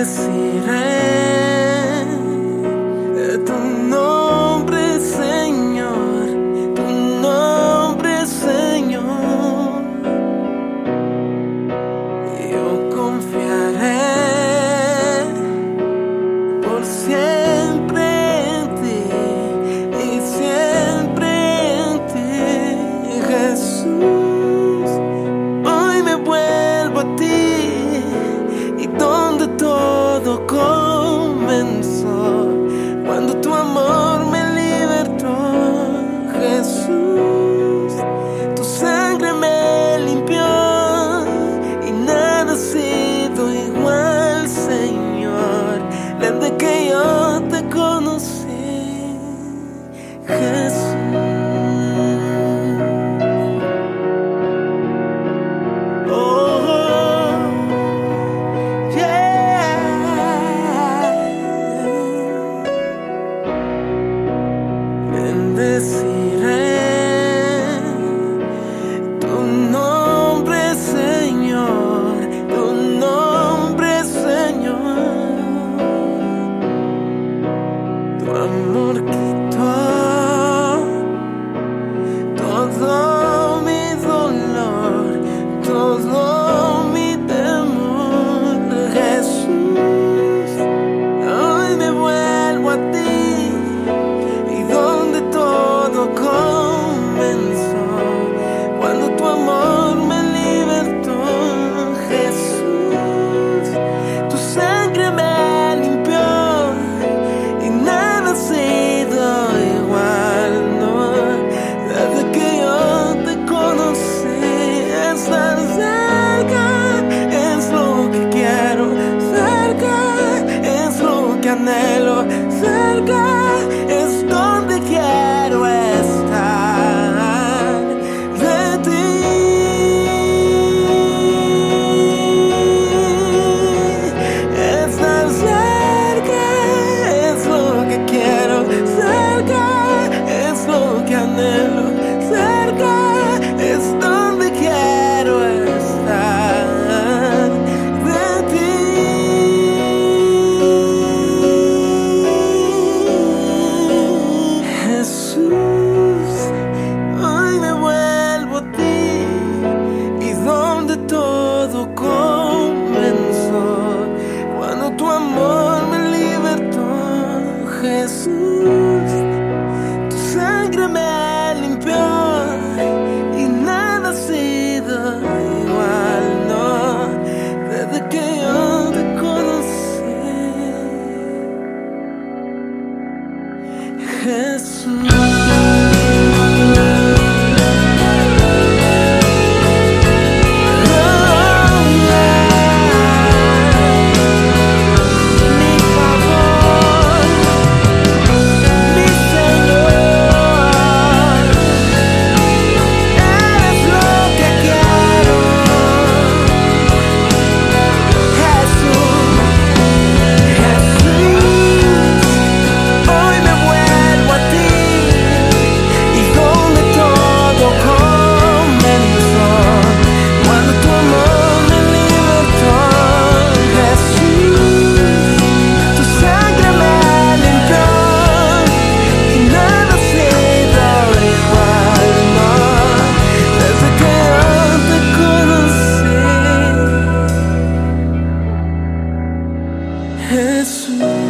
bendeciré eh, tu nombre, Señor, tu nombre, Señor. Yo confiaré por siempre. bendeciré. canso. Jesus.